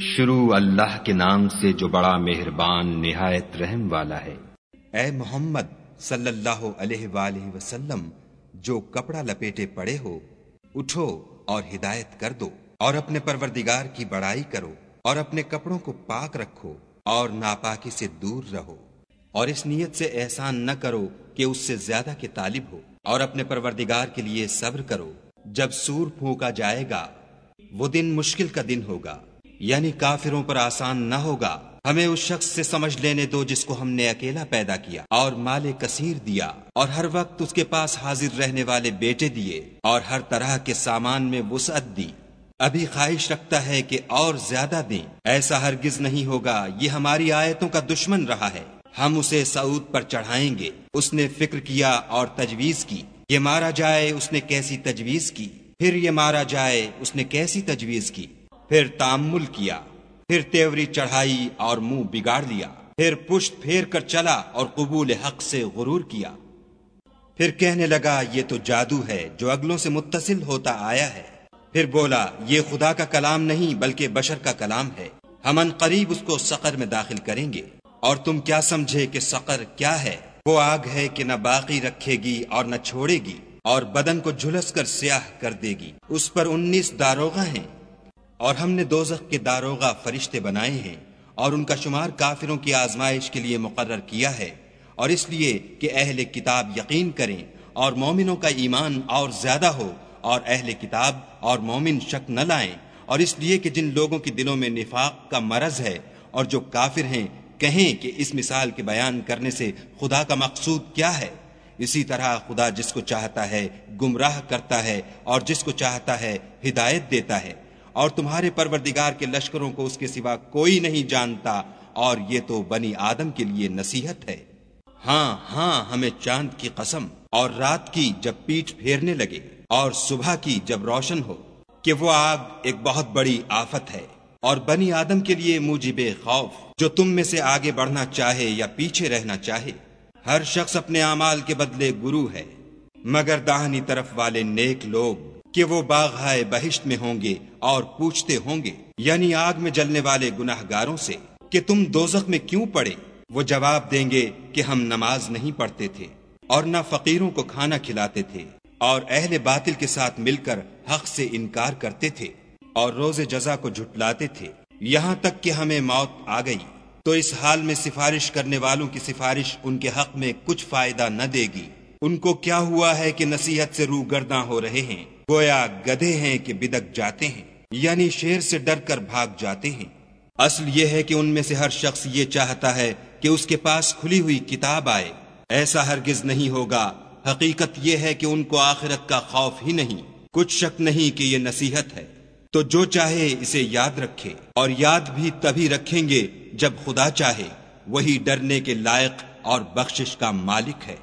شروع اللہ کے نام سے جو بڑا مہربان نہایت رحم والا ہے۔ اے محمد صلی اللہ علیہ وآلہ وسلم، جو کپڑا لپیٹے پڑے ہو، اٹھو اور ہدایت کر دو، اور اپنے پروردگار کی بڑائی کرو، اور اپنے کپڑوں کو پاک رکھو، اور ناپاکی سے دور رہو۔ اور اس نیت سے احسان نہ کرو کہ اس سے زیادہ کے طالب ہو، اور اپنے پروردگار کے لیے صبر کرو۔ جب سور پھونکا جائے گا، وہ دن مشکل کا دن ہوگا۔ یعنی کافروں پر آسان نہ ہوگا۔ ہمیں اس شخص سے سمجھ لینے دو جس کو ہم نے اکیلا پیدا کیا اور مال کثیر دیا اور ہر وقت اس کے پاس حاضر رہنے والے بیٹے دیے اور ہر طرح کے سامان میں وسعت دی۔ ابھی خواہش رکھتا ہے کہ اور زیادہ دیں۔ ایسا ہرگز نہیں ہوگا۔ یہ ہماری آیتوں کا دشمن رہا ہے۔ ہم اسے سعود پر چڑھائیں گے۔ اس نے فکر کیا اور تجویز کی۔ یہ مارا جائے اس نے کیسی تجویز کی؟ پھر یہ مارا جائے اس نے کیسی تجویز کی؟ پھر تامل کیا، پھر تیوری چڑھائی اور منہ بگاڑ لیا، پھر پشت پھیر کر چلا اور قبول حق سے غرور کیا۔ پھر کہنے لگا، یہ تو جادو ہے جو اگلوں سے متصل ہوتا آیا ہے۔ پھر بولا، یہ خدا کا کلام نہیں بلکہ بشر کا کلام ہے۔ ہم ان قریب اس کو سقر میں داخل کریں گے۔ اور تم کیا سمجھے کہ سقر کیا ہے؟ وہ آگ ہے کہ نہ باقی رکھے گی اور نہ چھوڑے گی اور بدن کو جھلس کر سیاہ کر دے گی۔ اس پر انیس داروغ ہیں۔ اور ہم نے دوزخ کے داروغہ فرشتے بنائے ہیں اور ان کا شمار کافروں کی آزمائش کے لیے مقرر کیا ہے اور اس لیے کہ اہل کتاب یقین کریں اور مومنوں کا ایمان اور زیادہ ہو اور اہل کتاب اور مومن شک نہ لائیں اور اس لیے کہ جن لوگوں کے دلوں میں نفاق کا مرض ہے اور جو کافر ہیں، کہیں کہ اس مثال کے بیان کرنے سے خدا کا مقصود کیا ہے؟ اسی طرح خدا جس کو چاہتا ہے، گمراہ کرتا ہے اور جس کو چاہتا ہے، ہدایت دیتا ہے۔ اور تمہارے پروردگار کے لشکروں کو اس کے سوا کوئی نہیں جانتا، اور یہ تو بنی آدم کے لیے نصیحت ہے۔ ہاں ہاں ہمیں چاند کی قسم اور رات کی جب پیٹ پھیرنے لگے اور صبح کی جب روشن ہو کہ وہ آگ ایک بہت بڑی آفت ہے۔ اور بنی آدم کے لیے موجب خوف جو تم میں سے آگے بڑھنا چاہے یا پیچھے رہنا چاہے، ہر شخص اپنے اعمال کے بدلے گرو ہے۔ مگر داہنی طرف والے نیک لوگ کہ وہ باغ بہشت میں ہوں گے اور پوچھتے ہوں گے یعنی آگ میں جلنے والے گناہ گاروں سے، کہ تم دوزخ میں کیوں پڑے؟ وہ جواب دیں گے کہ ہم نماز نہیں پڑھتے تھے اور نہ فقیروں کو کھانا کھلاتے تھے اور اہل باطل کے ساتھ مل کر حق سے انکار کرتے تھے اور روز جزا کو جھٹلاتے تھے۔ یہاں تک کہ ہمیں موت آ گئی۔ تو اس حال میں سفارش کرنے والوں کی سفارش ان کے حق میں کچھ فائدہ نہ دے گی۔ ان کو کیا ہوا ہے کہ نصیحت سے روح گرداں ہو رہے ہیں؟ گویا گدے ہیں کہ بدک جاتے ہیں یعنی شیر سے ڈر کر بھاگ جاتے ہیں۔ اصل یہ ہے کہ ان میں سے ہر شخص یہ چاہتا ہے کہ اس کے پاس کھلی ہوئی کتاب آئے۔ ایسا ہرگز نہیں ہوگا۔ حقیقت یہ ہے کہ ان کو آخرت کا خوف ہی نہیں۔ کچھ شک نہیں کہ یہ نصیحت ہے۔ تو جو چاہے اسے یاد رکھے۔ اور یاد بھی تبھی رکھیں گے جب خدا چاہے۔ وہی ڈرنے کے لائق اور بخشش کا مالک ہے۔